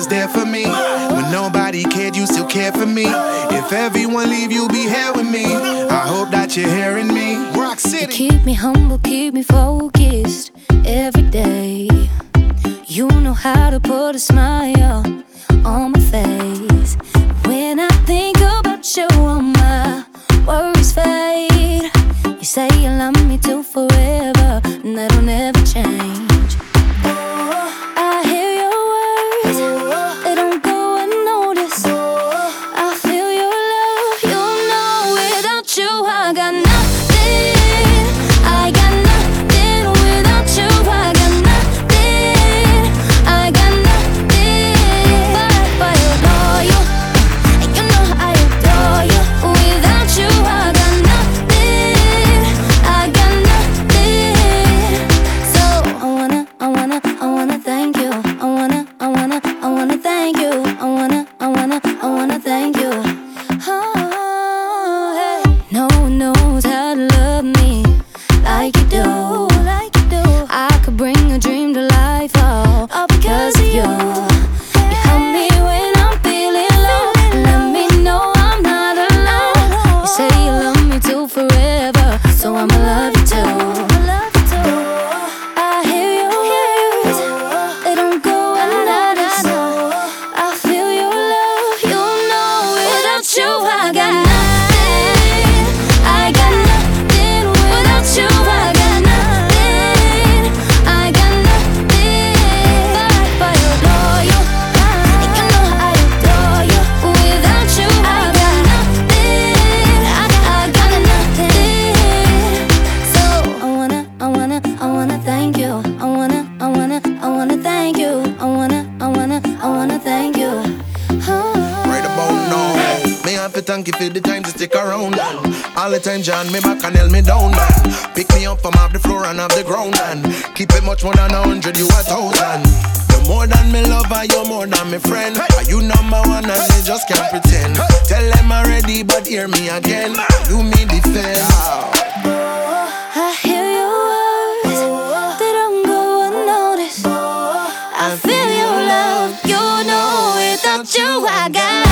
was there for me. When nobody cared, you still care for me. If everyone leave, you'll be here with me. I hope that you're hearing me. Rock City. You keep me humble, keep me focused every day. You know how to put a smile on my thank you for the time to stick around. All the time, John, me back and held me down, man. Pick me up from off the floor and off the ground, and keep it much more than a hundred, you a thousand. You're more than me lover, you're more than me friend. Are you number one and you just can't pretend? Tell them already, but hear me again. You me defend. I hear your words, they don't go unnoticed. I feel your love, you know without you I got.